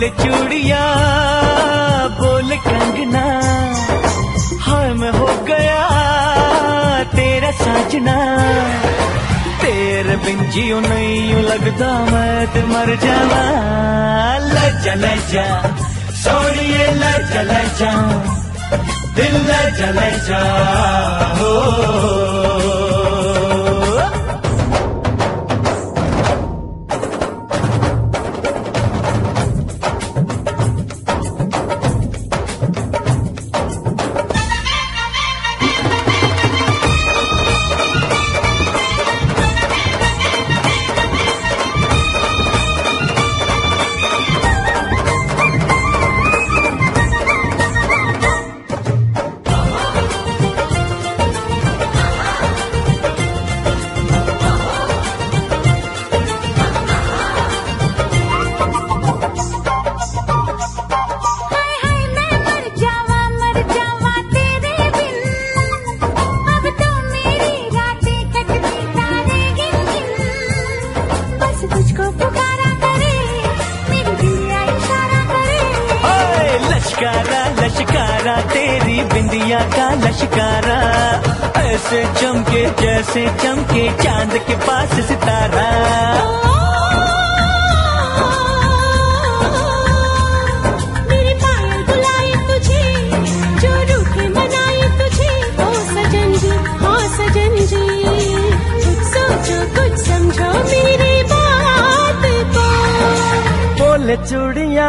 बोले चूड़िया, बोल कंगना हाय मैं हो गया तेरा साजना। तेरे बिन जियो नहीं लगता मैं ते मर जावा। लजा लजा सोनिए लजा लजा दिल लजा लजा हो। लश्कारा लश्कारा तेरी बिंदिया का लश्कारा। ऐसे चमके जैसे चमके चाँद के पास सितारा। चूड़िया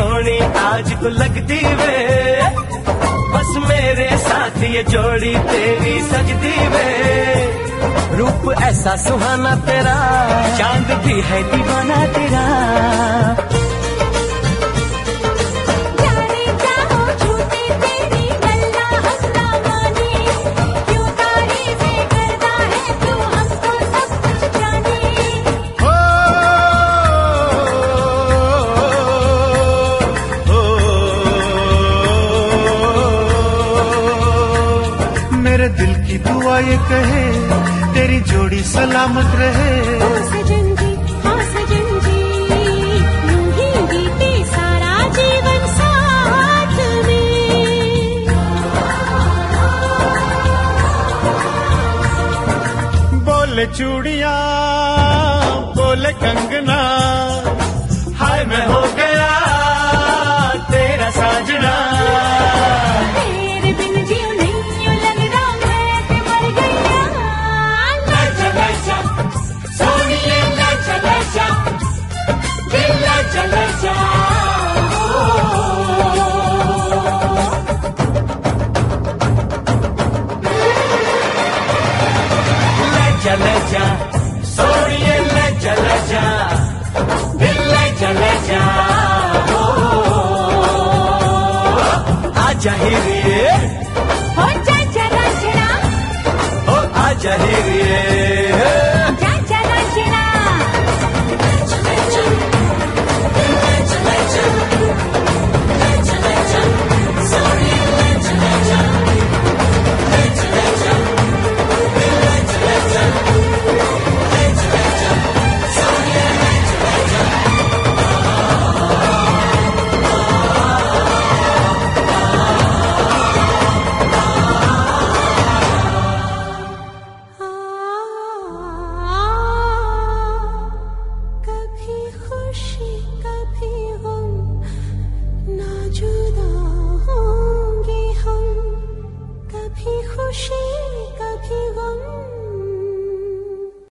सोनी आज तो लगती वे। बस मेरे साथ ये जोड़ी तेरी सजती वे। रूप ऐसा सुहाना तेरा, चाँद भी है दीवाना तेरा। ये कहे तेरी जोड़ी सलामत रहे। ओ सजन जी हाँ सजन जी ही बोले चूड़िया बोले कंगना हाय मैं हो लजा लजा दिल लजा लजा आजा ही हो जा चला चला ओ आजा ही रे